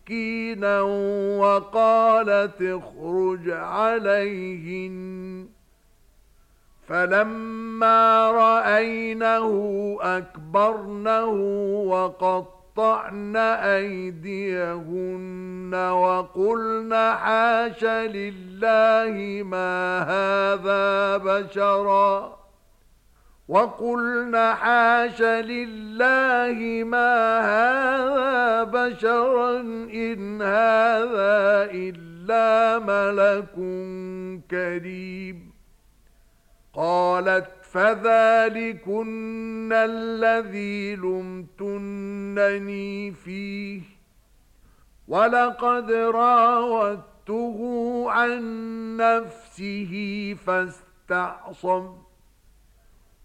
مسكينا وقالت اخرج عليهن فلما رأينه أكبرنه وقطعن أيديهن وقلن حاش لله ما هذا بشراً وَقُلْنَا حَاشَ لِلَّهِ مَا هَذَا بَشَرًا إِنْ هَذَا إِلَّا مَلَكٌ كَرِيمٌ قَالَتْ فَذَلِكُنَّ الَّذِي لُمْتُنَّنِي فِيهِ وَلَقَدْ رَاوَدتُّهُ عَن نَّفْسِهِ فَاسْتَعْصَمَ